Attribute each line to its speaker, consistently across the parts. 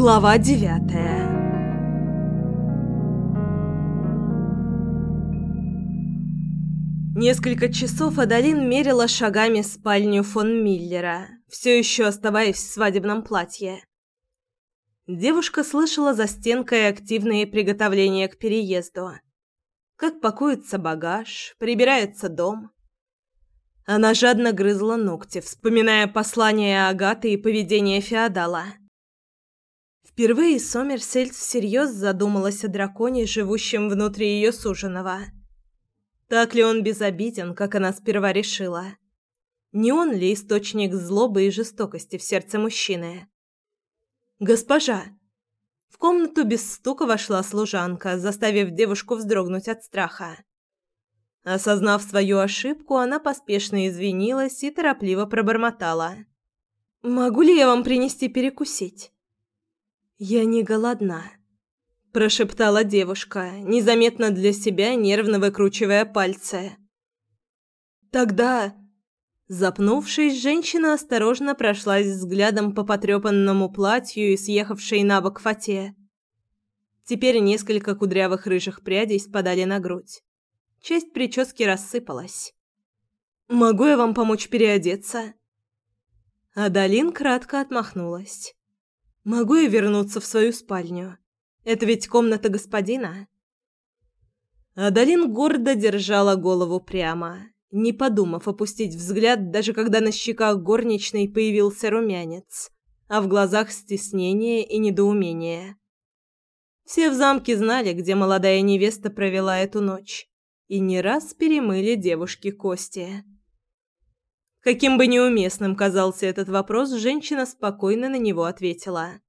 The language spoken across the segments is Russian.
Speaker 1: Глава девятая Несколько часов Адалин мерила шагами спальню фон Миллера, все еще оставаясь в свадебном платье. Девушка слышала за стенкой активные приготовления к переезду. Как пакуется багаж, прибирается дом. Она жадно грызла ногти, вспоминая послания Агаты и поведение феодала. Впервые Сомерсельд всерьез задумалась о драконе, живущем внутри ее суженого. Так ли он безобиден, как она сперва решила? Не он ли источник злобы и жестокости в сердце мужчины? «Госпожа!» В комнату без стука вошла служанка, заставив девушку вздрогнуть от страха. Осознав свою ошибку, она поспешно извинилась и торопливо пробормотала. «Могу ли я вам принести перекусить?» «Я не голодна», – прошептала девушка, незаметно для себя нервно выкручивая пальцы. «Тогда...» Запнувшись, женщина осторожно прошлась взглядом по потрепанному платью и съехавшей на бок фате. Теперь несколько кудрявых рыжих прядей спадали на грудь. Часть прически рассыпалась. «Могу я вам помочь переодеться?» Адалин кратко отмахнулась. «Могу я вернуться в свою спальню? Это ведь комната господина?» Адалин гордо держала голову прямо, не подумав опустить взгляд, даже когда на щеках горничной появился румянец, а в глазах стеснение и недоумение. Все в замке знали, где молодая невеста провела эту ночь и не раз перемыли девушке кости. Каким бы неуместным казался этот вопрос, женщина спокойно на него ответила.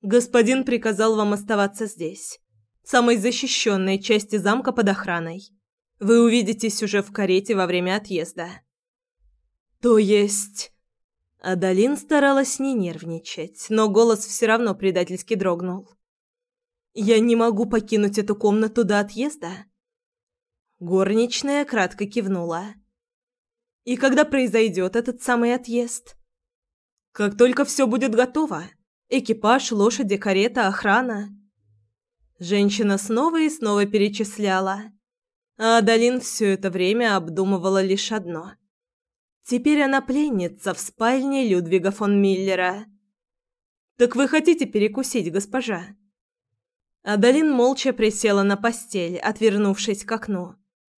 Speaker 1: «Господин приказал вам оставаться здесь, в самой защищенной части замка под охраной. Вы увидитесь уже в карете во время отъезда». «То есть...» Адалин старалась не нервничать, но голос все равно предательски дрогнул. «Я не могу покинуть эту комнату до отъезда?» Горничная кратко кивнула. «И когда произойдет этот самый отъезд?» «Как только все будет готово. Экипаж, лошади, карета, охрана». Женщина снова и снова перечисляла. А Адалин все это время обдумывала лишь одно. Теперь она пленница в спальне Людвига фон Миллера. «Так вы хотите перекусить, госпожа?» Адалин молча присела на постель, отвернувшись к окну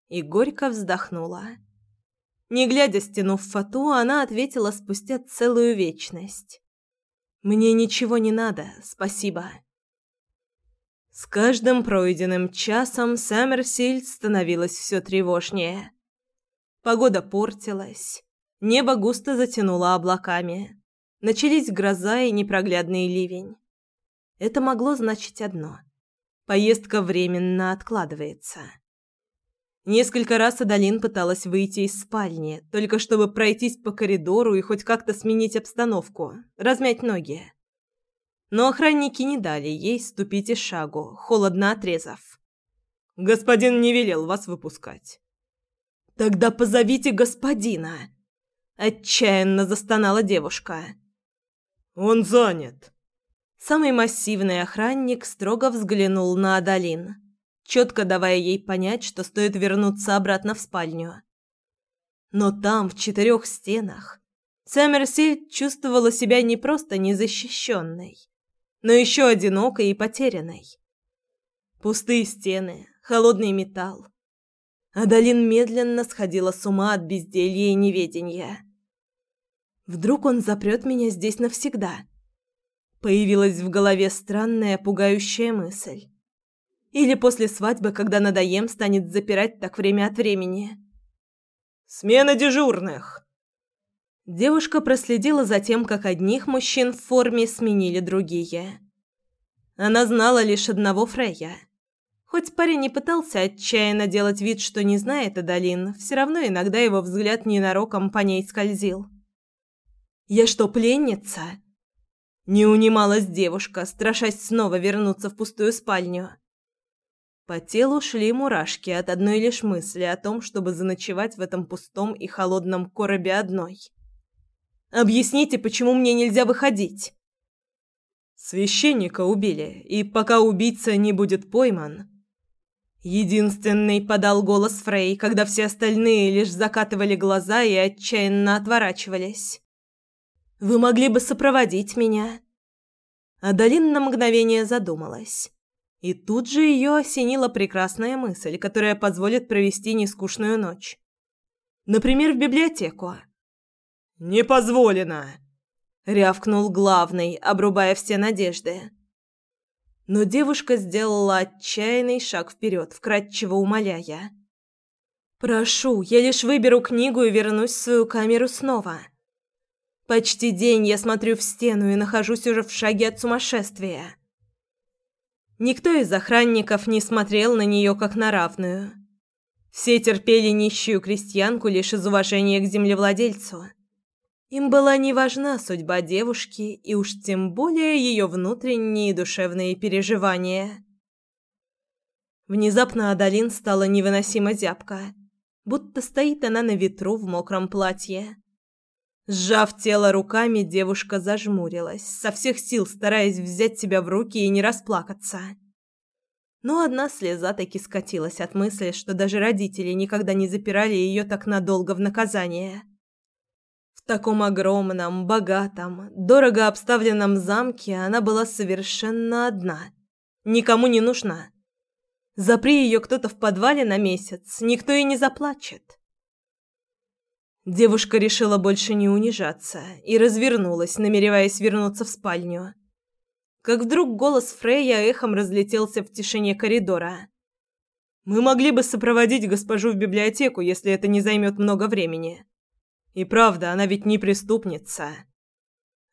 Speaker 1: и горько вздохнула. Не глядя стянув фату, она ответила спустя целую вечность. «Мне ничего не надо, спасибо». С каждым пройденным часом Саммерсильд становилось все тревожнее. Погода портилась, небо густо затянуло облаками. Начались гроза и непроглядный ливень. Это могло значить одно – поездка временно откладывается. Несколько раз Адалин пыталась выйти из спальни, только чтобы пройтись по коридору и хоть как-то сменить обстановку, размять ноги. Но охранники не дали ей ступить и шагу, холодно отрезав. «Господин не велел вас выпускать». «Тогда позовите господина!» Отчаянно застонала девушка. «Он занят». Самый массивный охранник строго взглянул на Адалин четко давая ей понять, что стоит вернуться обратно в спальню. Но там, в четырех стенах, Сэмерсиль чувствовала себя не просто незащищенной, но еще одинокой и потерянной. Пустые стены, холодный металл. Адалин медленно сходила с ума от безделья и неведения. Вдруг он запрет меня здесь навсегда? Появилась в голове странная, пугающая мысль. Или после свадьбы, когда надоем, станет запирать так время от времени. «Смена дежурных!» Девушка проследила за тем, как одних мужчин в форме сменили другие. Она знала лишь одного Фрея. Хоть парень не пытался отчаянно делать вид, что не знает Адалин, все равно иногда его взгляд ненароком по ней скользил. «Я что, пленница?» Не унималась девушка, страшась снова вернуться в пустую спальню. По телу шли мурашки от одной лишь мысли о том, чтобы заночевать в этом пустом и холодном коробе одной. «Объясните, почему мне нельзя выходить?» Священника убили, и пока убийца не будет пойман... Единственный подал голос Фрей, когда все остальные лишь закатывали глаза и отчаянно отворачивались. «Вы могли бы сопроводить меня?» Адалин на мгновение задумалась. И тут же ее осенила прекрасная мысль, которая позволит провести нескучную ночь. Например, в библиотеку. «Не позволено!» — рявкнул главный, обрубая все надежды. Но девушка сделала отчаянный шаг вперед, вкратчиво умоляя. «Прошу, я лишь выберу книгу и вернусь в свою камеру снова. Почти день я смотрю в стену и нахожусь уже в шаге от сумасшествия». Никто из охранников не смотрел на нее как на равную. Все терпели нищую крестьянку лишь из уважения к землевладельцу. Им была не важна судьба девушки и уж тем более ее внутренние душевные переживания. Внезапно Адалин стала невыносимо зябко, будто стоит она на ветру в мокром платье. Сжав тело руками, девушка зажмурилась, со всех сил стараясь взять себя в руки и не расплакаться. Но одна слеза таки скатилась от мысли, что даже родители никогда не запирали ее так надолго в наказание. В таком огромном, богатом, дорого обставленном замке она была совершенно одна. Никому не нужна. Запри ее кто-то в подвале на месяц, никто и не заплачет. Девушка решила больше не унижаться и развернулась, намереваясь вернуться в спальню. Как вдруг голос Фрейя эхом разлетелся в тишине коридора. «Мы могли бы сопроводить госпожу в библиотеку, если это не займет много времени. И правда, она ведь не преступница».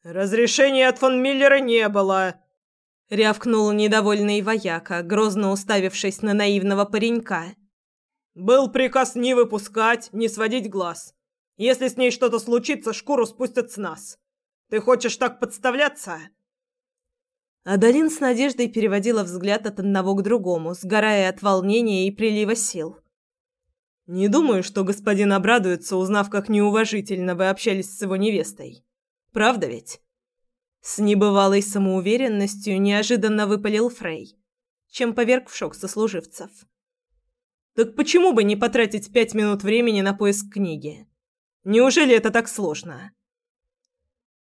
Speaker 1: «Разрешения от фон Миллера не было», — рявкнул недовольный вояка, грозно уставившись на наивного паренька. «Был приказ не выпускать, не сводить глаз. Если с ней что-то случится, шкуру спустят с нас. Ты хочешь так подставляться?» Адалин с надеждой переводила взгляд от одного к другому, сгорая от волнения и прилива сил. «Не думаю, что господин обрадуется, узнав, как неуважительно вы общались с его невестой. Правда ведь?» С небывалой самоуверенностью неожиданно выпалил Фрей, чем поверг в шок сослуживцев. «Так почему бы не потратить пять минут времени на поиск книги?» Неужели это так сложно?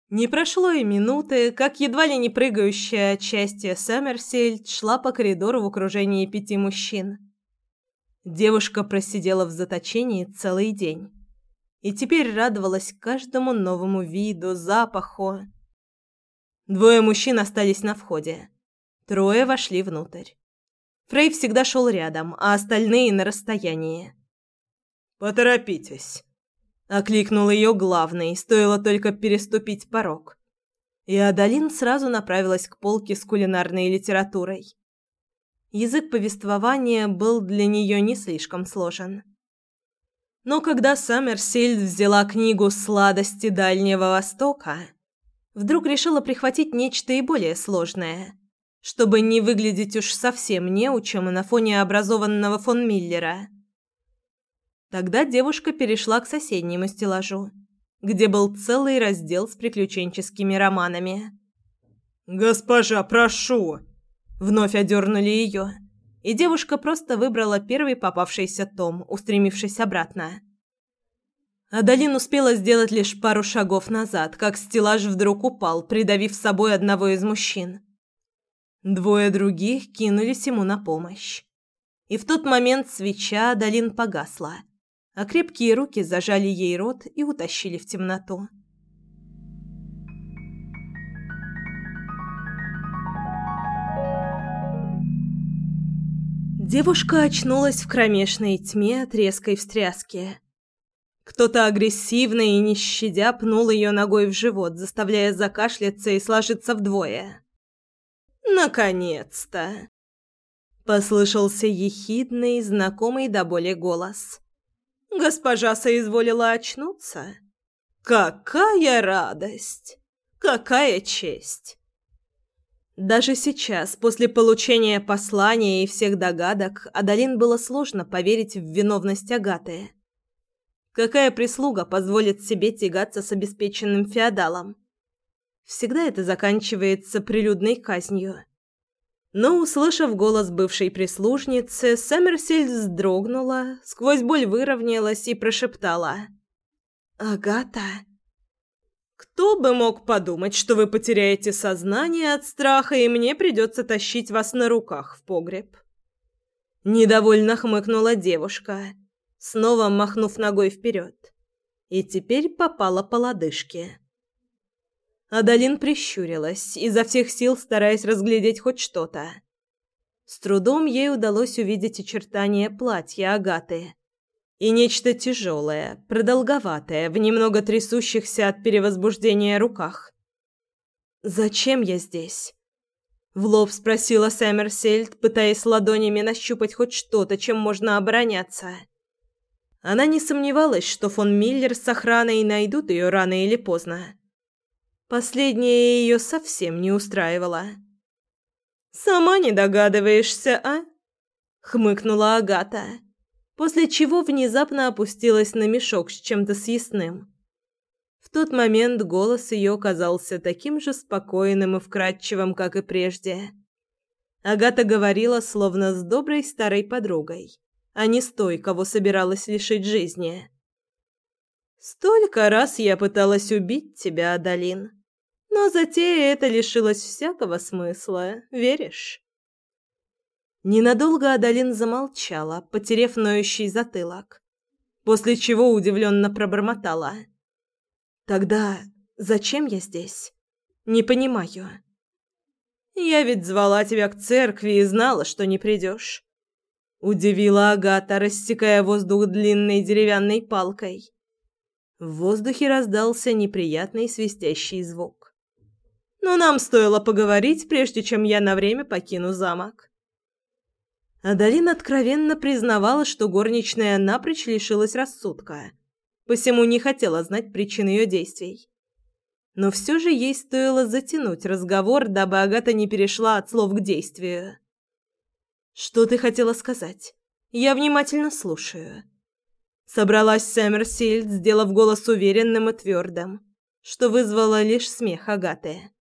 Speaker 1: Не прошло и минуты, как едва ли не прыгающая от счастья Сомерсельд шла по коридору в окружении пяти мужчин. Девушка просидела в заточении целый день и теперь радовалась каждому новому виду, запаху. Двое мужчин остались на входе. Трое вошли внутрь. Фрей всегда шел рядом, а остальные на расстоянии. «Поторопитесь», Окликнул ее главный, стоило только переступить порог. И Адалин сразу направилась к полке с кулинарной литературой. Язык повествования был для нее не слишком сложен. Но когда Саммерсильд взяла книгу «Сладости Дальнего Востока», вдруг решила прихватить нечто и более сложное, чтобы не выглядеть уж совсем неучем на фоне образованного фон Миллера. Тогда девушка перешла к соседнему стеллажу, где был целый раздел с приключенческими романами. «Госпожа, прошу!» Вновь одернули ее, и девушка просто выбрала первый попавшийся том, устремившись обратно. Адалин успела сделать лишь пару шагов назад, как стеллаж вдруг упал, придавив с собой одного из мужчин. Двое других кинулись ему на помощь. И в тот момент свеча Адалин погасла – а крепкие руки зажали ей рот и утащили в темноту. Девушка очнулась в кромешной тьме от резкой встряски. Кто-то агрессивно и не щадя пнул ее ногой в живот, заставляя закашляться и сложиться вдвое. «Наконец-то!» Послышался ехидный, знакомый до боли голос. Госпожа соизволила очнуться. Какая радость! Какая честь! Даже сейчас, после получения послания и всех догадок, Адалин было сложно поверить в виновность Агаты. Какая прислуга позволит себе тягаться с обеспеченным феодалом? Всегда это заканчивается прилюдной казнью. Но, услышав голос бывшей прислужницы, Сомерсельд вздрогнула, сквозь боль выровнялась и прошептала. «Агата?» «Кто бы мог подумать, что вы потеряете сознание от страха, и мне придется тащить вас на руках в погреб?» Недовольно хмыкнула девушка, снова махнув ногой вперед, и теперь попала по лодыжке. Адалин прищурилась, изо всех сил стараясь разглядеть хоть что-то. С трудом ей удалось увидеть очертания платья Агаты и нечто тяжелое, продолговатое, в немного трясущихся от перевозбуждения руках. «Зачем я здесь?» В лоб спросила Сэмерсельд, пытаясь ладонями нащупать хоть что-то, чем можно обороняться. Она не сомневалась, что фон Миллер с охраной найдут ее рано или поздно. Последнее ее совсем не устраивало. «Сама не догадываешься, а?» — хмыкнула Агата, после чего внезапно опустилась на мешок с чем-то съестным. В тот момент голос ее казался таким же спокойным и вкрадчивым, как и прежде. Агата говорила словно с доброй старой подругой, а не с той, кого собиралась лишить жизни. «Столько раз я пыталась убить тебя, Адалин. Но затея эта лишилась всякого смысла, веришь? Ненадолго Адалин замолчала, потеряв ноющий затылок, после чего удивленно пробормотала. «Тогда зачем я здесь? Не понимаю». «Я ведь звала тебя к церкви и знала, что не придешь». Удивила Агата, рассекая воздух длинной деревянной палкой. В воздухе раздался неприятный свистящий звук но нам стоило поговорить, прежде чем я на время покину замок. Адалин откровенно признавала, что горничная напрочь лишилась рассудка, посему не хотела знать причин ее действий. Но все же ей стоило затянуть разговор, дабы Агата не перешла от слов к действию. «Что ты хотела сказать? Я внимательно слушаю». Собралась Сэмерсильд, сделав голос уверенным и твердым, что вызвало лишь смех Агаты.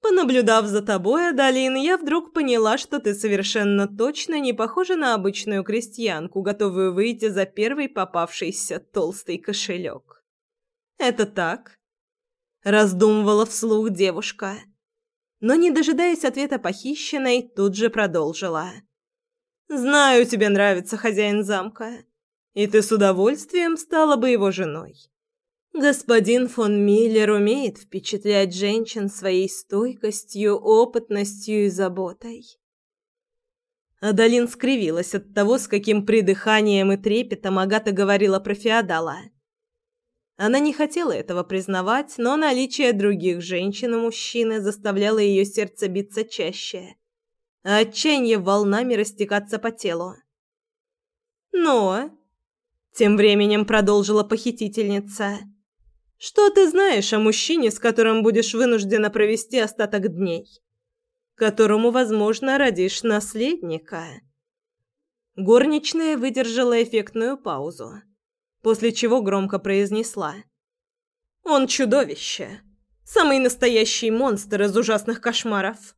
Speaker 1: Понаблюдав за тобой, Адалин, я вдруг поняла, что ты совершенно точно не похожа на обычную крестьянку, готовую выйти за первый попавшийся толстый кошелек. Это так? Раздумывала вслух девушка, но, не дожидаясь ответа похищенной, тут же продолжила. «Знаю, тебе нравится хозяин замка, и ты с удовольствием стала бы его женой. Господин фон Миллер умеет впечатлять женщин своей стойкостью, опытностью и заботой. Адалин скривилась от того, с каким придыханием и трепетом Агата говорила про феодала. Она не хотела этого признавать, но наличие других женщин и мужчины заставляло ее сердце биться чаще, а отчаяние волнами растекаться по телу. «Но...» — тем временем продолжила похитительница — что ты знаешь о мужчине, с которым будешь вынуждена провести остаток дней? Которому, возможно, родишь наследника?» Горничная выдержала эффектную паузу, после чего громко произнесла. «Он чудовище. Самый настоящий монстр из ужасных кошмаров».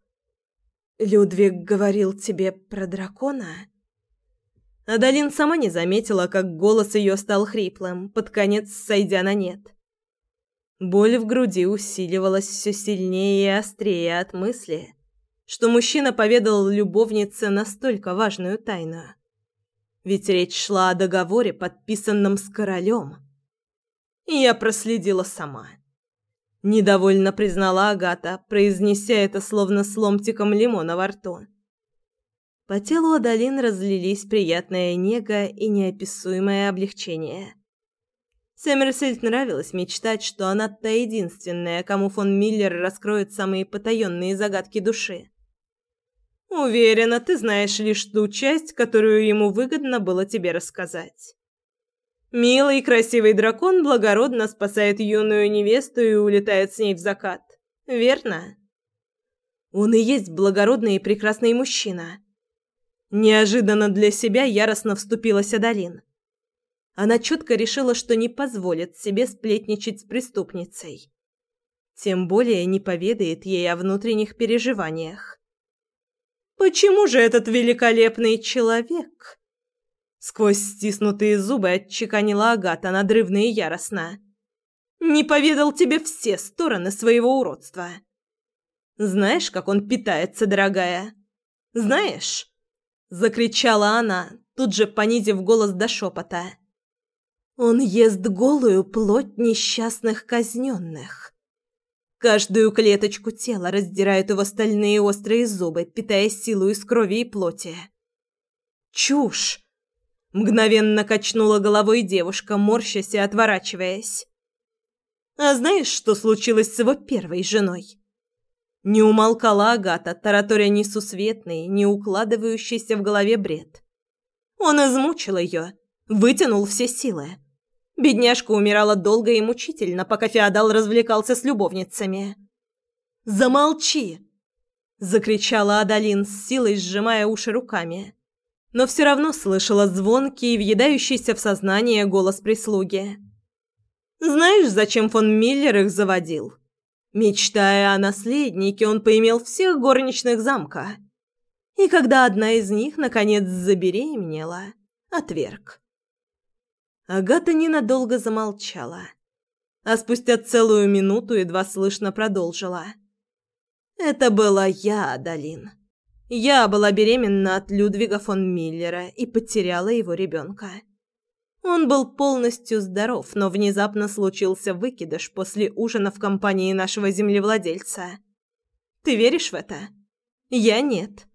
Speaker 1: «Людвиг говорил тебе про дракона?» Адалин сама не заметила, как голос ее стал хриплым, под конец сойдя на нет. Боль в груди усиливалась все сильнее и острее от мысли, что мужчина поведал любовнице настолько важную тайну. Ведь речь шла о договоре, подписанном с королем. И я проследила сама. Недовольно признала Агата, произнеся это словно с ломтиком лимона во рту. По телу Адалин разлились приятная нега и неописуемое облегчение. Сэмерсельд нравилось мечтать, что она та единственная, кому фон Миллер раскроет самые потаенные загадки души. Уверена, ты знаешь лишь ту часть, которую ему выгодно было тебе рассказать. Милый и красивый дракон благородно спасает юную невесту и улетает с ней в закат. Верно? Он и есть благородный и прекрасный мужчина. Неожиданно для себя яростно вступилась Адалин. Она четко решила, что не позволит себе сплетничать с преступницей. Тем более не поведает ей о внутренних переживаниях. Почему же этот великолепный человек? Сквозь стиснутые зубы отчеканила Агата надрывно и яростно. Не поведал тебе все стороны своего уродства. Знаешь, как он питается, дорогая? Знаешь? Закричала она, тут же понизив голос до шепота. Он ест голую плоть несчастных казненных. Каждую клеточку тела раздирают его стальные острые зубы, питая силу из крови и плоти. «Чушь!» Мгновенно качнула головой девушка, морщась и отворачиваясь. «А знаешь, что случилось с его первой женой?» Не умолкала Агата, тараторя несусветный, не укладывающийся в голове бред. Он измучил ее, вытянул все силы. Бедняжка умирала долго и мучительно, пока феодал развлекался с любовницами. «Замолчи!» – закричала Адалин с силой, сжимая уши руками. Но все равно слышала звонкий, въедающийся в сознание голос прислуги. «Знаешь, зачем фон Миллер их заводил?» Мечтая о наследнике, он поимел всех горничных замка. И когда одна из них, наконец, забеременела, отверг. Агата ненадолго замолчала, а спустя целую минуту едва слышно продолжила. «Это была я, Адалин. Я была беременна от Людвига фон Миллера и потеряла его ребенка. Он был полностью здоров, но внезапно случился выкидыш после ужина в компании нашего землевладельца. Ты веришь в это? Я нет».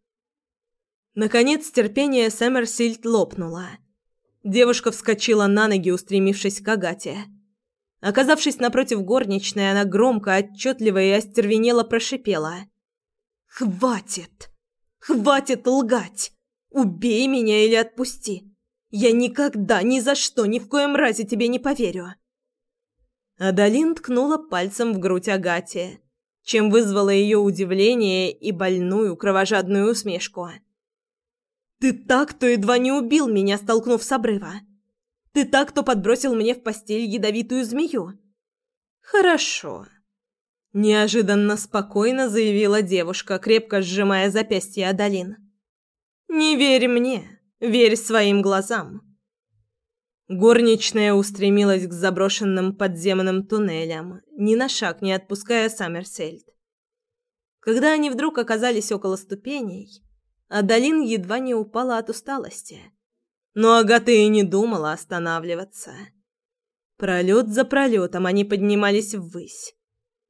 Speaker 1: Наконец терпение Сэмерсильд лопнуло – Девушка вскочила на ноги, устремившись к Агате. Оказавшись напротив горничной, она громко, отчетливо и остервенело прошипела. «Хватит! Хватит лгать! Убей меня или отпусти! Я никогда, ни за что, ни в коем разе тебе не поверю!» Адалин ткнула пальцем в грудь Агате, чем вызвало ее удивление и больную кровожадную усмешку. Ты так, кто едва не убил меня, столкнув с обрыва. Ты так, кто подбросил мне в постель ядовитую змею. Хорошо. Неожиданно спокойно заявила девушка, крепко сжимая запястье Адалин. Не верь мне, верь своим глазам. Горничная устремилась к заброшенным подземным туннелям, ни на шаг не отпуская Саммерсельд. Когда они вдруг оказались около ступеней, Адалин едва не упала от усталости. Но Агата и не думала останавливаться. Пролет за пролетом они поднимались ввысь.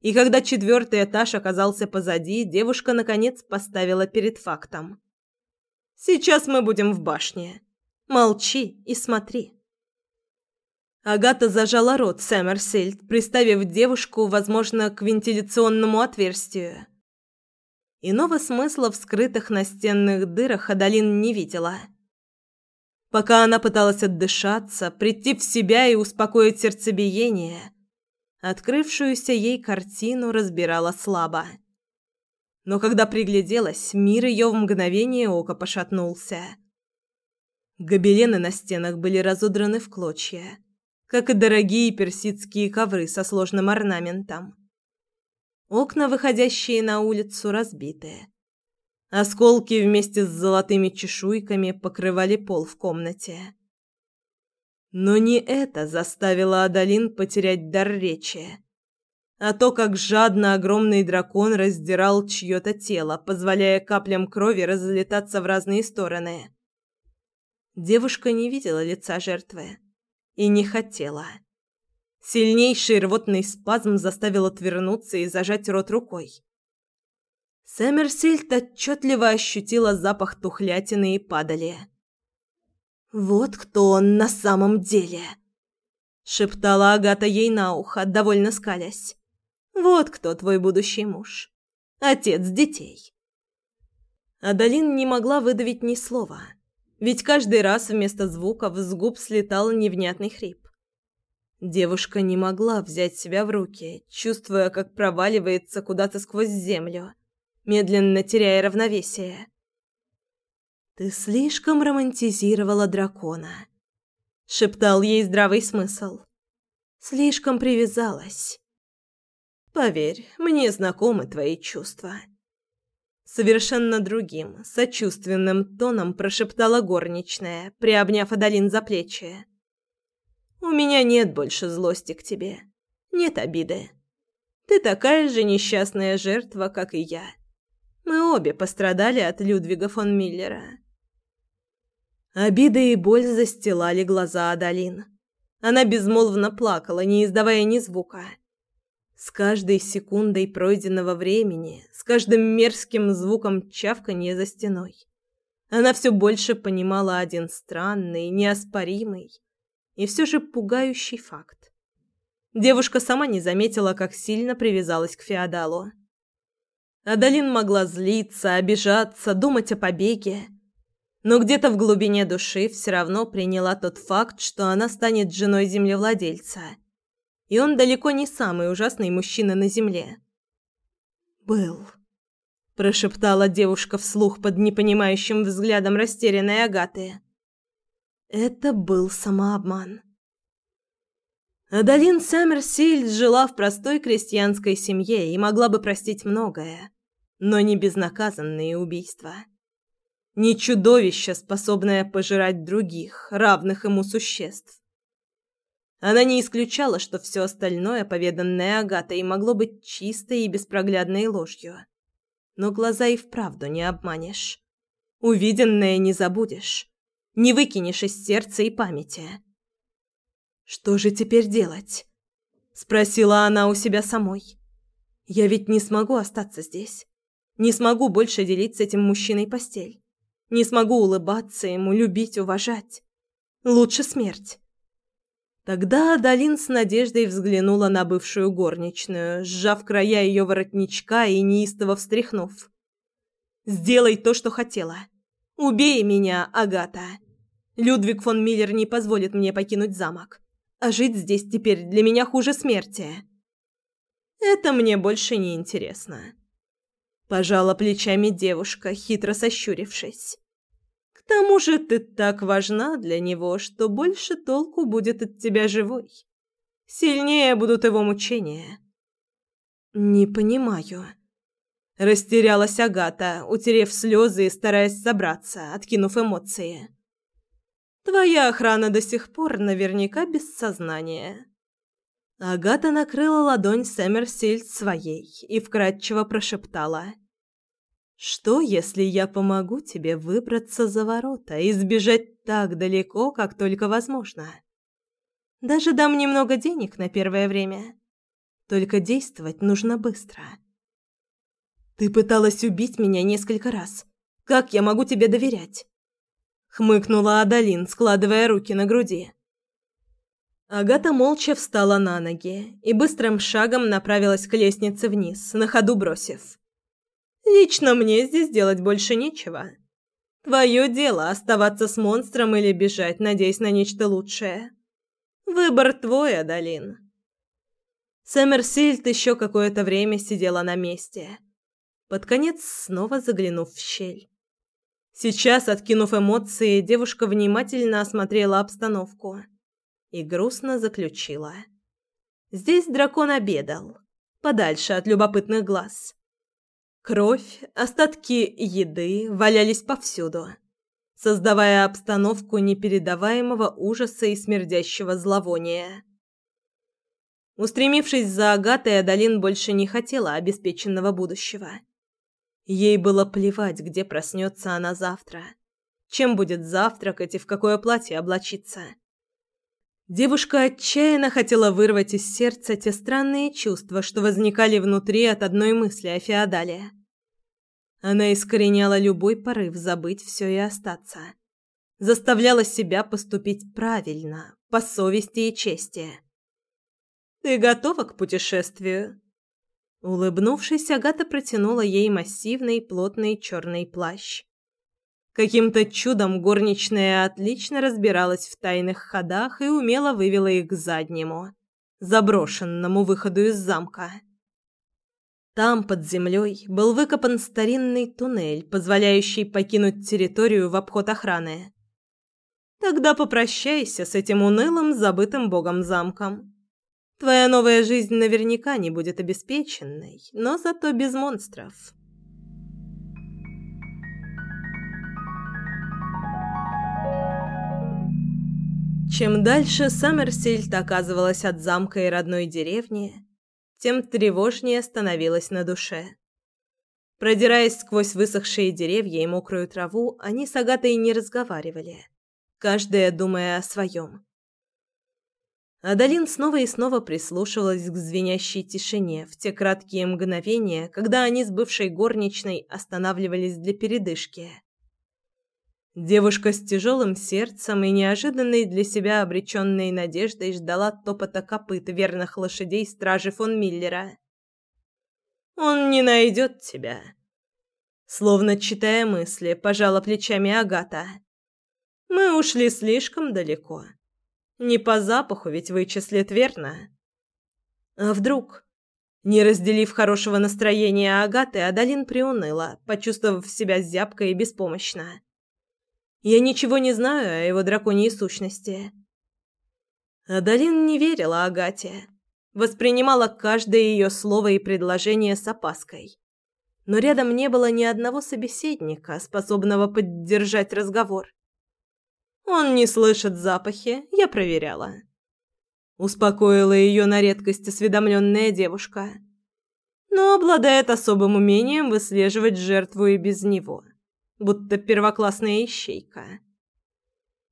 Speaker 1: И когда четвертый этаж оказался позади, девушка, наконец, поставила перед фактом. «Сейчас мы будем в башне. Молчи и смотри». Агата зажала рот Сэмерсельд, приставив девушку, возможно, к вентиляционному отверстию. Иного смысла в скрытых настенных дырах Адалин не видела. Пока она пыталась отдышаться, прийти в себя и успокоить сердцебиение, открывшуюся ей картину разбирала слабо. Но когда пригляделась, мир ее в мгновение ока пошатнулся. Гобелены на стенах были разодраны в клочья, как и дорогие персидские ковры со сложным орнаментом. Окна, выходящие на улицу, разбитые. Осколки вместе с золотыми чешуйками покрывали пол в комнате. Но не это заставило Адалин потерять дар речи, а то, как жадно огромный дракон раздирал чье-то тело, позволяя каплям крови разлетаться в разные стороны. Девушка не видела лица жертвы и не хотела. Сильнейший рвотный спазм заставил отвернуться и зажать рот рукой. Сэмерсильд отчетливо ощутила запах тухлятины и падали. «Вот кто он на самом деле!» — шептала Агата ей на ухо, довольно скалясь. «Вот кто твой будущий муж. Отец детей». Адалин не могла выдавить ни слова, ведь каждый раз вместо звуков с губ слетал невнятный хрип. Девушка не могла взять себя в руки, чувствуя, как проваливается куда-то сквозь землю, медленно теряя равновесие. «Ты слишком романтизировала дракона», — шептал ей здравый смысл. «Слишком привязалась. Поверь, мне знакомы твои чувства. Совершенно другим, сочувственным тоном прошептала горничная, приобняв Адалин за плечи. У меня нет больше злости к тебе. Нет обиды. Ты такая же несчастная жертва, как и я. Мы обе пострадали от Людвига фон Миллера. Обида и боль застилали глаза Адалин. Она безмолвно плакала, не издавая ни звука. С каждой секундой пройденного времени, с каждым мерзким звуком чавканья за стеной, она все больше понимала один странный, неоспоримый и все же пугающий факт. Девушка сама не заметила, как сильно привязалась к феодалу. Адалин могла злиться, обижаться, думать о побеге, но где-то в глубине души все равно приняла тот факт, что она станет женой землевладельца – и он далеко не самый ужасный мужчина на земле. «Был», – прошептала девушка вслух под непонимающим взглядом растерянной Агаты. Это был самообман. Адалин Саммерсильд жила в простой крестьянской семье и могла бы простить многое, но не безнаказанные убийства. Не чудовище, способное пожирать других, равных ему существ. Она не исключала, что все остальное, поведанное Агатой, могло быть чистой и беспроглядной ложью. Но глаза и вправду не обманешь. Увиденное не забудешь. Не выкинешь из сердца и памяти. «Что же теперь делать?» – спросила она у себя самой. «Я ведь не смогу остаться здесь. Не смогу больше делить с этим мужчиной постель. Не смогу улыбаться ему, любить, уважать. Лучше смерть». Тогда Адалин с надеждой взглянула на бывшую горничную, сжав края ее воротничка и неистово встряхнув. «Сделай то, что хотела. Убей меня, Агата. Людвиг фон Миллер не позволит мне покинуть замок. А жить здесь теперь для меня хуже смерти. Это мне больше не интересно». Пожала плечами девушка, хитро сощурившись тому же ты так важна для него, что больше толку будет от тебя живой. Сильнее будут его мучения. Не понимаю. Растерялась Агата, утерев слезы и стараясь собраться, откинув эмоции. Твоя охрана до сих пор наверняка без сознания. Агата накрыла ладонь Сэмерсильд своей и вкратчиво прошептала — что, если я помогу тебе выбраться за ворота и сбежать так далеко, как только возможно? Даже дам немного денег на первое время. Только действовать нужно быстро. Ты пыталась убить меня несколько раз. Как я могу тебе доверять? Хмыкнула Адалин, складывая руки на груди. Агата молча встала на ноги и быстрым шагом направилась к лестнице вниз, на ходу бросив: Лично мне здесь делать больше нечего. Твое дело оставаться с монстром или бежать, надеясь на нечто лучшее. Выбор твой, Адалин. Сэмерсильд еще какое-то время сидела на месте, под конец снова заглянув в щель. Сейчас, откинув эмоции, девушка внимательно осмотрела обстановку и грустно заключила: здесь дракон обедал, подальше от любопытных глаз. Кровь, остатки еды валялись повсюду, создавая обстановку непередаваемого ужаса и смердящего зловония. Устремившись за Агатой, Адалин больше не хотела обеспеченного будущего. Ей было плевать, где проснется она завтра, чем будет завтракать и в какое платье облачиться. Девушка отчаянно хотела вырвать из сердца те странные чувства, что возникали внутри от одной мысли о феодале. Она искореняла любой порыв забыть все и остаться. Заставляла себя поступить правильно, по совести и чести. «Ты готова к путешествию?» Улыбнувшись, Агата протянула ей массивный плотный черный плащ. Каким-то чудом горничная отлично разбиралась в тайных ходах и умело вывела их к заднему, заброшенному выходу из замка. Там, под землей, был выкопан старинный туннель, позволяющий покинуть территорию в обход охраны. Тогда попрощайся с этим унылым, забытым богом замком. Твоя новая жизнь наверняка не будет обеспеченной, но зато без монстров. Чем дальше Саммерсильд оказывалась от замка и родной деревни, тем тревожнее становилось на душе. Продираясь сквозь высохшие деревья и мокрую траву, они с Агатой не разговаривали, каждая думая о своем. Адалин снова и снова прислушивалась к звенящей тишине в те краткие мгновения, когда они с бывшей горничной останавливались для передышки. Девушка с тяжелым сердцем и неожиданной для себя обреченной надеждой ждала топота копыт верных лошадей стражи фон Миллера. «Он не найдет тебя», словно читая мысли, пожала плечами Агата. «Мы ушли слишком далеко. Не по запаху ведь вычислит, верно?» «А вдруг?» Не разделив хорошего настроения Агаты, Адалин приуныла, почувствовав себя зябко и беспомощно. Я ничего не знаю о его драконьей сущности. Адалин не верила Агате, воспринимала каждое ее слово и предложение с опаской. Но рядом не было ни одного собеседника, способного поддержать разговор. Он не слышит запахи, я проверяла. Успокоила ее на редкость осведомленная девушка. Но обладает особым умением выслеживать жертву и без него будто первоклассная ищейка.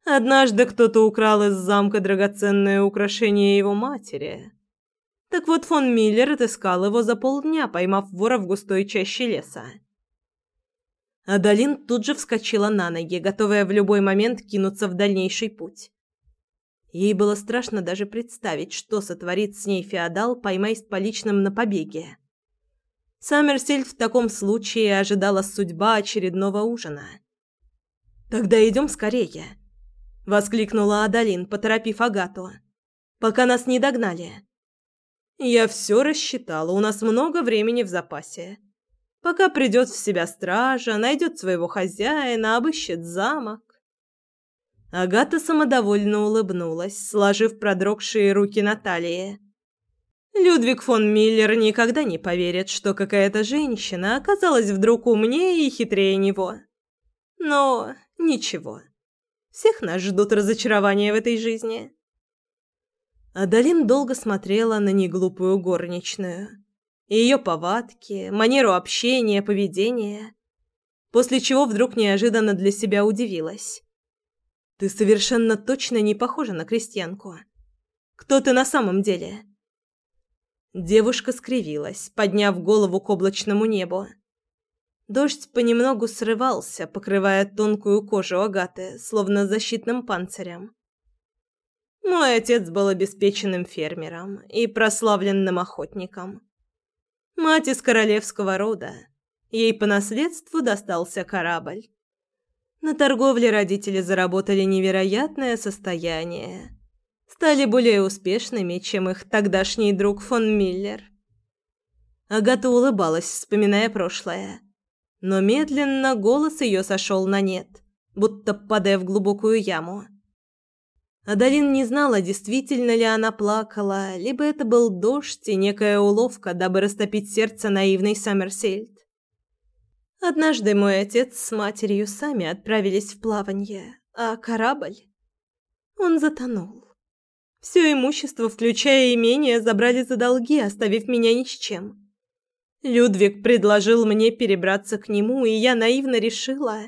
Speaker 1: Однажды кто-то украл из замка драгоценное украшение его матери. Так вот фон Миллер отыскал его за полдня, поймав вора в густой чаще леса. Адалин тут же вскочила на ноги, готовая в любой момент кинуться в дальнейший путь. Ей было страшно даже представить, что сотворит с ней феодал, поймай с поличным на побеге. Саммерсельд в таком случае ожидала судьба очередного ужина. «Тогда идем скорее», — воскликнула Адалин, поторопив Агату. «Пока нас не догнали». «Я все рассчитала, у нас много времени в запасе. Пока придет в себя стража, найдет своего хозяина, обыщет замок». Агата самодовольно улыбнулась, сложив продрогшие руки на талии. Людвиг фон Миллер никогда не поверит, что какая-то женщина оказалась вдруг умнее и хитрее него. Но ничего. Всех нас ждут разочарования в этой жизни. Адалин долго смотрела на неглупую горничную. Ее повадки, манеру общения, поведение. После чего вдруг неожиданно для себя удивилась. «Ты совершенно точно не похожа на крестьянку. Кто ты на самом деле?» Девушка скривилась, подняв голову к облачному небу. Дождь понемногу срывался, покрывая тонкую кожу Агаты, словно защитным панцирем. Мой отец был обеспеченным фермером и прославленным охотником. Мать из королевского рода. Ей по наследству достался корабль. На торговле родители заработали невероятное состояние стали более успешными, чем их тогдашний друг фон Миллер. Агата улыбалась, вспоминая прошлое. Но медленно голос ее сошел на нет, будто падая в глубокую яму. Адалин не знала, действительно ли она плакала, либо это был дождь и некая уловка, дабы растопить сердце наивной Саммерсельд. Однажды мой отец с матерью сами отправились в плавание, а корабль... Он затонул. Все имущество, включая имение, забрали за долги, оставив меня ни с чем. Людвиг предложил мне перебраться к нему, и я наивно решила...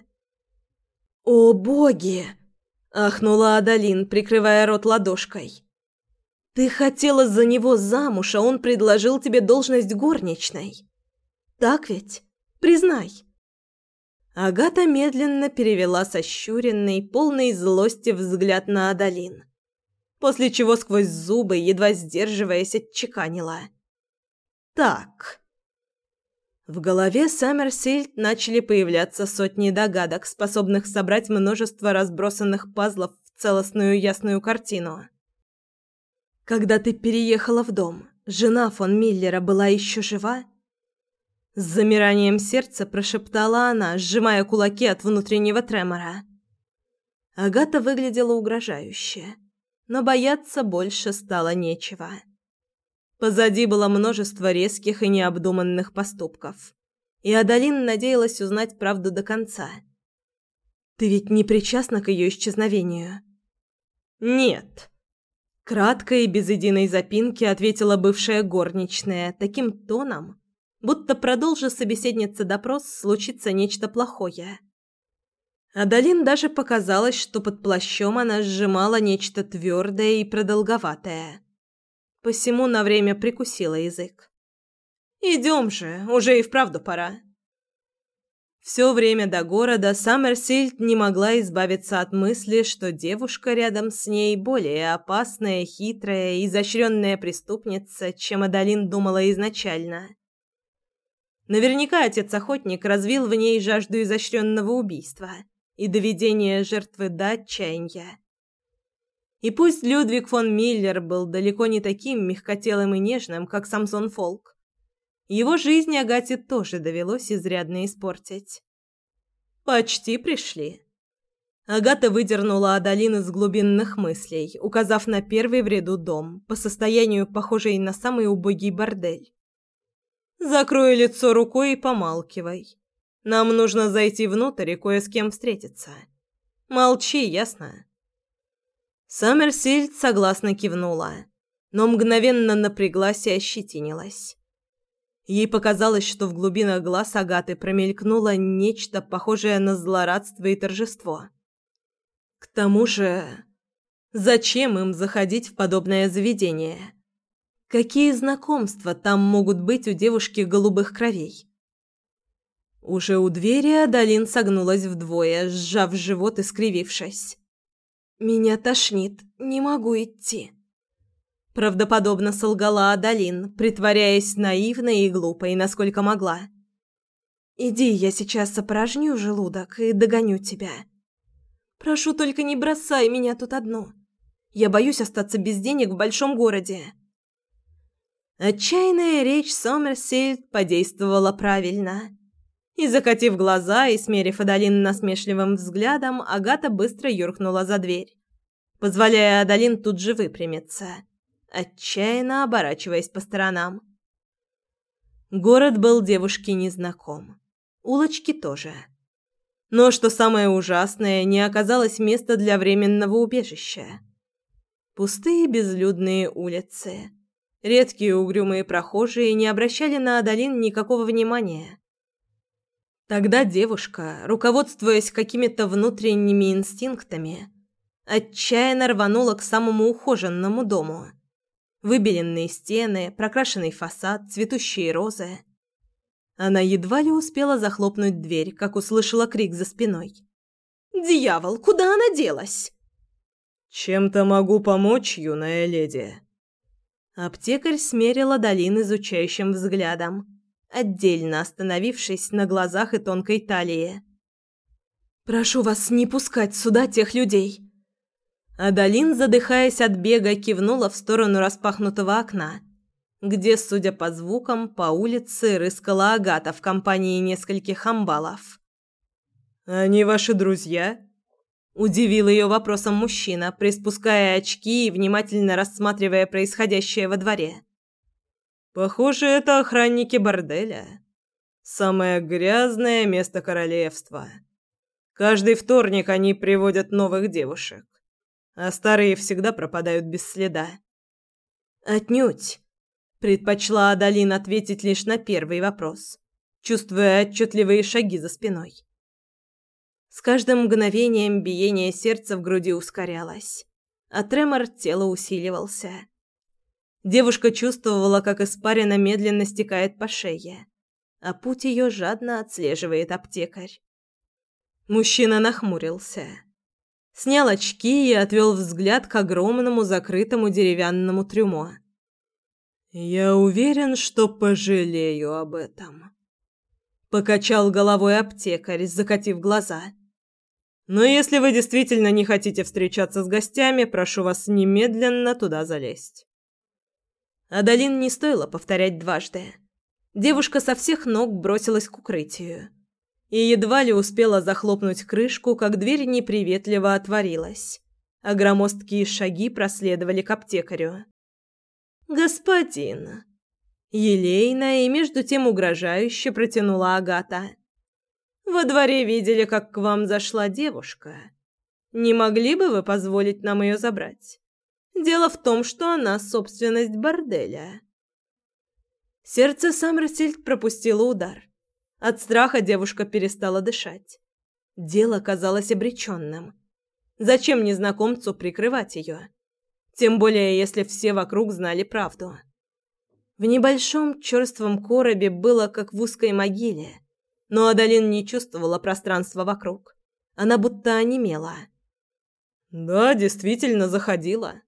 Speaker 1: «О, боги!» — ахнула Адалин, прикрывая рот ладошкой. «Ты хотела за него замуж, а он предложил тебе должность горничной. Так ведь? Признай». Агата медленно перевела сощуренный, полный злости взгляд на Адалин после чего сквозь зубы, едва сдерживаясь, отчеканила. «Так». В голове Саммерсильд начали появляться сотни догадок, способных собрать множество разбросанных пазлов в целостную ясную картину. «Когда ты переехала в дом, жена фон Миллера была еще жива?» С замиранием сердца прошептала она, сжимая кулаки от внутреннего тремора. Агата выглядела угрожающе но бояться больше стало нечего. Позади было множество резких и необдуманных поступков. И Адалин надеялась узнать правду до конца. «Ты ведь не причастна к ее исчезновению?» «Нет», Кратко и без единой запинки ответила бывшая горничная таким тоном, будто продолжи собеседница допрос, случится нечто плохое. Адалин даже показалось, что под плащом она сжимала нечто твердое и продолговатое. Посему на время прикусила язык. «Идем же, уже и вправду пора». Все время до города Саммерсильд не могла избавиться от мысли, что девушка рядом с ней более опасная, хитрая, и изощренная преступница, чем Адалин думала изначально. Наверняка отец-охотник развил в ней жажду изощренного убийства и доведения жертвы до отчаяния. И пусть Людвиг фон Миллер был далеко не таким мягкотелым и нежным, как Самсон Фолк, его жизнь Агате тоже довелось изрядно испортить. «Почти пришли». Агата выдернула Адалин из глубинных мыслей, указав на первый в ряду дом, по состоянию похожий на самый убогий бордель. «Закрой лицо рукой и помалкивай. Нам нужно зайти внутрь и кое с кем встретиться. Молчи, ясно?» Саммерсильд согласно кивнула, но мгновенно напряглась и ощетинилась. Ей показалось, что в глубинах глаз Агаты промелькнуло нечто похожее на злорадство и торжество. К тому же, зачем им заходить в подобное заведение? Какие знакомства там могут быть у девушки голубых кровей? Уже у двери Адалин согнулась вдвое, сжав живот и скривившись. «Меня тошнит, не могу идти». Правдоподобно солгала Адалин, притворяясь наивной и глупой, насколько могла. «Иди, я сейчас опорожню желудок и догоню тебя. Прошу, только не бросай меня тут одну. Я боюсь остаться без денег в большом городе». Отчаянная речь Сомерсельд подействовала правильно. И, закатив глаза и смерив Адалин насмешливым взглядом, Агата быстро юркнула за дверь, позволяя Адалин тут же выпрямиться отчаянно оборачиваясь по сторонам. Город был девушке незнаком. Улочки тоже. Но, что самое ужасное, не оказалось места для временного убежища. Пустые безлюдные улицы. Редкие угрюмые прохожие не обращали на Адалин никакого внимания. Тогда девушка, руководствуясь какими-то внутренними инстинктами, отчаянно рванула к самому ухоженному дому – Выбеленные стены, прокрашенный фасад, цветущие розы. Она едва ли успела захлопнуть дверь, как услышала крик за спиной. «Дьявол, куда она делась?»
Speaker 2: «Чем-то могу помочь, юная леди?»
Speaker 1: Аптекарь смерила Долин изучающим взглядом, отдельно остановившись на глазах и тонкой талии. «Прошу вас не пускать сюда тех людей!» Адалин, задыхаясь от бега, кивнула в сторону распахнутого окна, где, судя по звукам, по улице рыскала Агата в компании нескольких амбалов.
Speaker 2: «Они ваши друзья?»
Speaker 1: Удивил ее вопросом мужчина, приспуская очки и внимательно рассматривая происходящее во дворе.
Speaker 2: «Похоже, это охранники борделя. Самое грязное место королевства. Каждый вторник они приводят новых девушек а старые всегда пропадают без следа.
Speaker 1: Отнюдь. Предпочла Адалин ответить лишь на первый вопрос, чувствуя отчетливые шаги за спиной. С каждым мгновением биение сердца в груди ускорялось, а тремор тела усиливался. Девушка чувствовала, как испарина медленно стекает по шее, а путь ее жадно отслеживает аптекарь. Мужчина нахмурился снял очки и отвел взгляд к огромному закрытому деревянному трюмо.
Speaker 2: «Я уверен, что пожалею об этом», — покачал головой аптекарь, закатив глаза. «Но если вы действительно не хотите встречаться с гостями, прошу вас немедленно туда залезть».
Speaker 1: Адалин не стоило повторять дважды. Девушка со всех ног бросилась к укрытию и едва ли успела захлопнуть крышку, как дверь неприветливо отворилась, а громоздкие шаги проследовали к аптекарю. «Господин!» Елейна и между тем угрожающе протянула Агата. «Во дворе видели, как к вам зашла девушка. Не могли бы вы позволить нам ее забрать? Дело в том, что она собственность борделя». Сердце Саммерсильд пропустило удар. От страха девушка перестала дышать. Дело казалось обреченным. Зачем незнакомцу прикрывать ее? Тем более, если все вокруг знали правду. В небольшом черством коробе было, как в узкой могиле, но Адалин не чувствовала пространства вокруг. Она будто онемела.
Speaker 2: «Да, действительно, заходила», —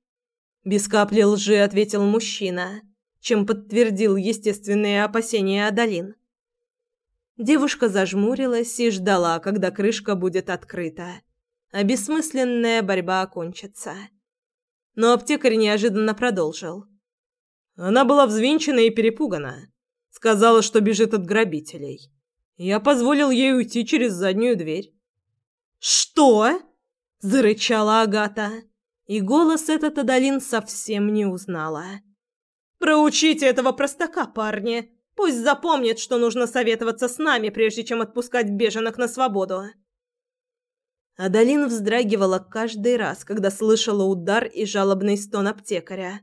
Speaker 2: без капли лжи ответил мужчина, чем подтвердил естественные опасения Адалин.
Speaker 1: Девушка зажмурилась и ждала, когда крышка будет открыта, а бессмысленная борьба окончится. Но аптекарь неожиданно продолжил.
Speaker 2: Она была взвинчена и перепугана. Сказала, что бежит от грабителей. Я позволил ей уйти через заднюю дверь.
Speaker 1: «Что?» – зарычала Агата. И голос этот Адалин совсем не узнала. «Проучите этого простака, парни!» Пусть запомнит, что нужно советоваться с нами, прежде чем отпускать беженок на свободу. Адалин вздрагивала каждый раз, когда слышала удар и жалобный стон аптекаря.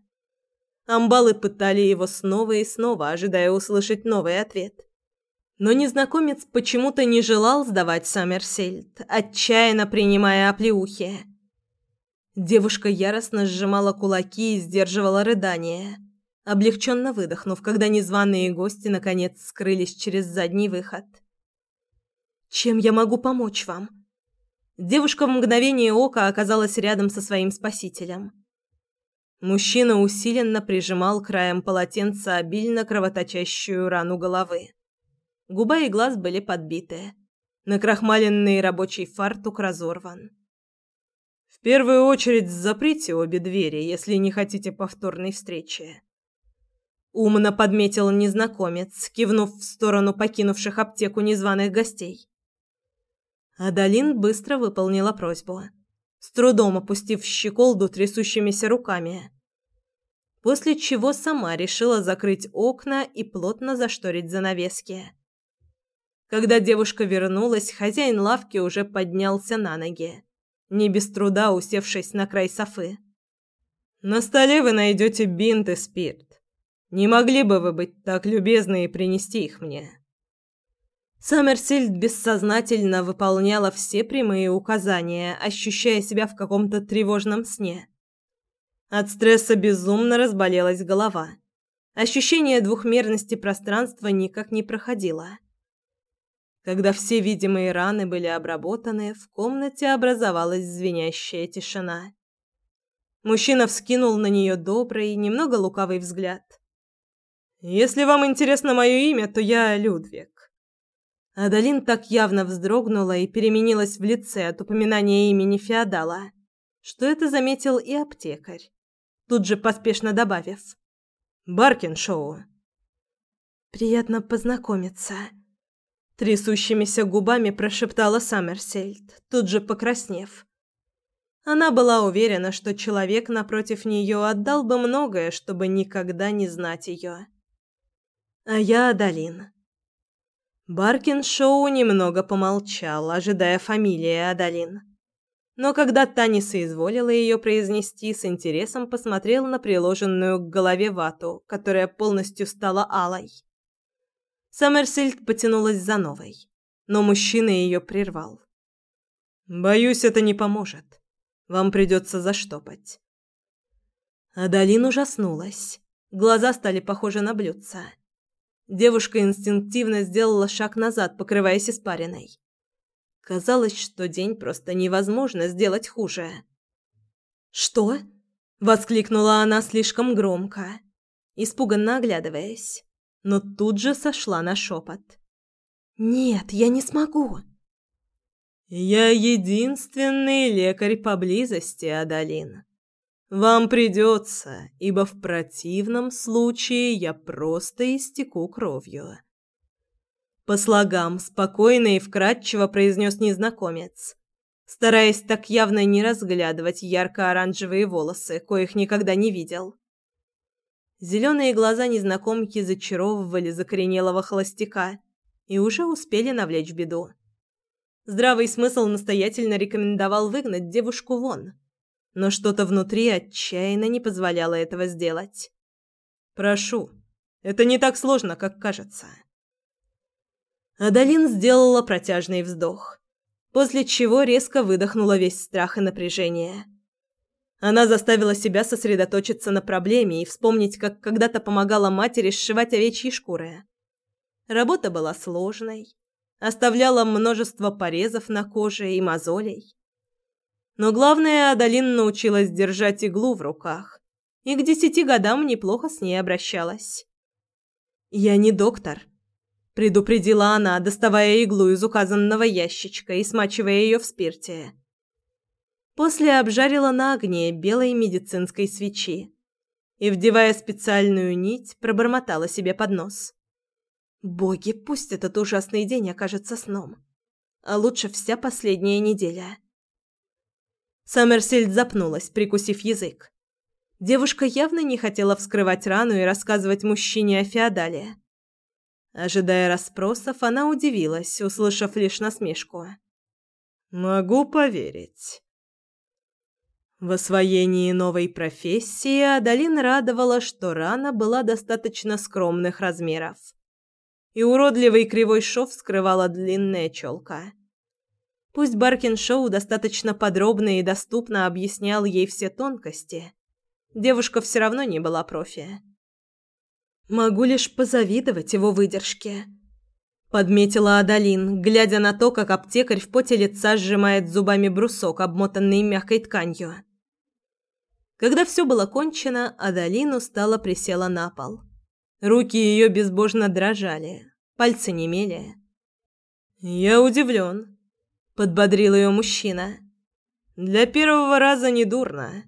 Speaker 1: Амбалы пытали его снова и снова, ожидая услышать новый ответ. Но незнакомец почему-то не желал сдавать Саммерсельд, отчаянно принимая оплеухи. Девушка яростно сжимала кулаки и сдерживала рыдания облегченно выдохнув, когда незваные гости наконец скрылись через задний выход. «Чем я могу помочь вам?» Девушка в мгновение ока оказалась рядом со своим спасителем. Мужчина усиленно прижимал краем полотенца обильно кровоточащую рану головы. Губа и глаз были подбиты. Накрахмаленный рабочий фартук разорван.
Speaker 2: «В первую очередь заприте обе двери, если не хотите повторной встречи»,
Speaker 1: Умно подметил незнакомец, кивнув в сторону покинувших аптеку незваных гостей. Адалин быстро выполнила просьбу, с трудом опустив щеколду трясущимися руками. После чего сама решила закрыть окна и плотно зашторить занавески. Когда девушка вернулась, хозяин лавки уже поднялся на ноги, не без труда усевшись на край софы.
Speaker 2: «На столе вы найдете бинт и спирт. Не могли бы вы быть так любезны и принести их мне?»
Speaker 1: Саммерсильд бессознательно выполняла все прямые указания, ощущая себя в каком-то тревожном сне. От стресса безумно разболелась голова. Ощущение двухмерности пространства никак не проходило. Когда все видимые раны были обработаны, в комнате образовалась звенящая тишина. Мужчина вскинул на нее добрый, немного лукавый взгляд.
Speaker 2: Если вам интересно мое имя, то я Людвиг.
Speaker 1: Адалин так явно вздрогнула и переменилась в лице от упоминания имени феодала, что это заметил и аптекарь, тут же поспешно добавив:
Speaker 2: Баркиншоу.
Speaker 1: Приятно познакомиться. Трясущимися губами прошептала Саммерсельд, тут же покраснев. Она была уверена, что человек напротив нее отдал бы многое, чтобы никогда не знать ее а я Адалин. Баркин Шоу немного помолчал, ожидая фамилии Адалин. Но когда Таня соизволила ее произнести, с интересом посмотрел на приложенную к голове вату, которая полностью стала алой. Саммерсильд потянулась за новой, но мужчина ее прервал.
Speaker 2: «Боюсь, это не поможет. Вам придется заштопать».
Speaker 1: Адалин ужаснулась. Глаза стали похожи на блюдца. Девушка инстинктивно сделала шаг назад, покрываясь испариной. Казалось, что день просто невозможно сделать хуже. «Что?» – воскликнула она слишком громко, испуганно оглядываясь, но тут же сошла на шепот. «Нет, я не смогу!»
Speaker 2: «Я единственный лекарь поблизости, Адалин», вам придется, ибо в противном случае я просто истеку кровью.
Speaker 1: По слогам спокойно и вкратчиво произнес незнакомец, стараясь так явно не разглядывать ярко-оранжевые волосы, коих никогда не видел. Зеленые глаза незнакомки зачаровывали закоренелого холостяка и уже успели навлечь беду. Здравый смысл настоятельно рекомендовал выгнать девушку вон, но что-то внутри отчаянно не позволяло этого сделать.
Speaker 2: «Прошу, это не так сложно, как кажется».
Speaker 1: Адалин сделала протяжный вздох, после чего резко выдохнула весь страх и напряжение. Она заставила себя сосредоточиться на проблеме и вспомнить, как когда-то помогала матери сшивать овечьи шкуры. Работа была сложной, оставляла множество порезов на коже и мозолей. Но главное, Адалин научилась держать иглу в руках и к десяти годам неплохо с ней обращалась. «Я не доктор», — предупредила она, доставая иглу из указанного ящичка и смачивая ее в спирте. После обжарила на огне белой медицинской свечи и, вдевая специальную нить, пробормотала себе под нос. Боги, пусть этот ужасный день окажется сном. А лучше вся последняя неделя. Саммерсельд запнулась, прикусив язык. Девушка явно не хотела вскрывать рану и рассказывать мужчине о феодале. Ожидая расспросов, она удивилась, услышав лишь насмешку.
Speaker 2: «Могу поверить».
Speaker 1: В освоении новой профессии Адалин радовала, что рана была достаточно скромных размеров и уродливый кривой шов скрывала длинная челка. Пусть Баркин Шоу достаточно подробно и доступно объяснял ей все тонкости, девушка все равно не была профи. «Могу лишь позавидовать его выдержке», — подметила Адалин, глядя на то, как аптекарь в поте лица сжимает зубами брусок, обмотанный мягкой тканью. Когда все было кончено, Адалин устало присела на пол. Руки ее безбожно дрожали, пальцы немели.
Speaker 2: «Я удивлен», — подбодрил ее мужчина. «Для первого раза не дурно».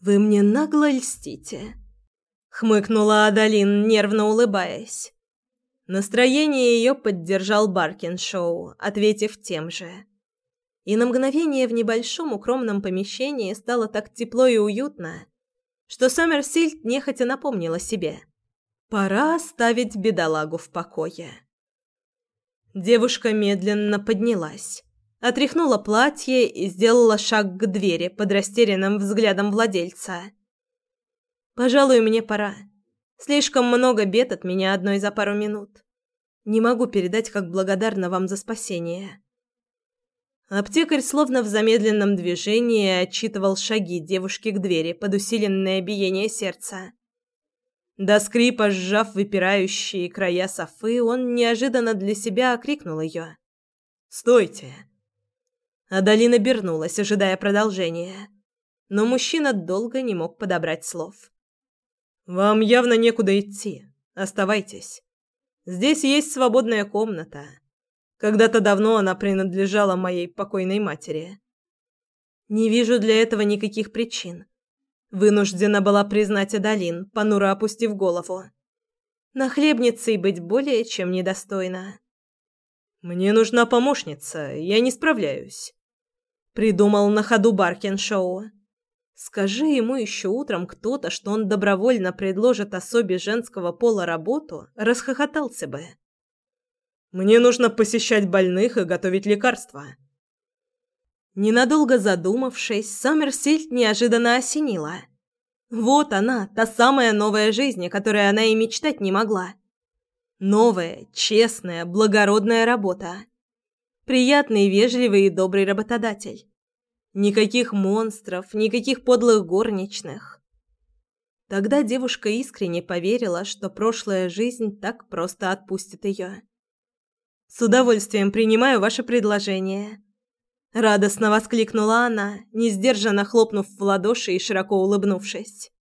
Speaker 1: «Вы мне нагло льстите», — хмыкнула Адалин, нервно улыбаясь. Настроение ее поддержал Баркиншоу, ответив тем же. И на мгновение в небольшом укромном помещении стало так тепло и уютно, что Сомерсильд нехотя напомнила себе — Пора оставить бедолагу в покое. Девушка медленно поднялась, отряхнула платье и сделала шаг к двери под растерянным взглядом владельца. «Пожалуй, мне пора. Слишком много бед от меня одной за пару минут. Не могу передать, как благодарна вам за спасение». Аптекарь словно в замедленном движении отчитывал шаги девушки к двери под усиленное биение сердца. До скрипа сжав выпирающие края софы, он неожиданно для себя окрикнул ее. «Стойте!» Адалина обернулась, ожидая продолжения. Но мужчина долго не мог подобрать слов. «Вам явно некуда идти. Оставайтесь. Здесь есть свободная комната. Когда-то давно она принадлежала моей покойной матери. Не вижу для этого никаких причин. Вынуждена была признать Адалин, понуро опустив голову. Нахлебницей быть более чем недостойно. «Мне нужна помощница, я не справляюсь», — придумал на ходу Баркиншоу. Скажи ему еще утром кто-то, что он добровольно предложит особе женского пола работу, расхохотался бы. «Мне нужно посещать больных и готовить лекарства». Ненадолго задумавшись, Саммерсильд неожиданно осенила. Вот она, та самая новая жизнь, о которой она и мечтать не могла. Новая, честная, благородная работа. Приятный, вежливый и добрый работодатель. Никаких монстров, никаких подлых горничных. Тогда девушка искренне поверила, что прошлая жизнь так просто отпустит ее. «С удовольствием принимаю ваше предложение», Радостно воскликнула она, не сдержанно хлопнув в ладоши и широко улыбнувшись.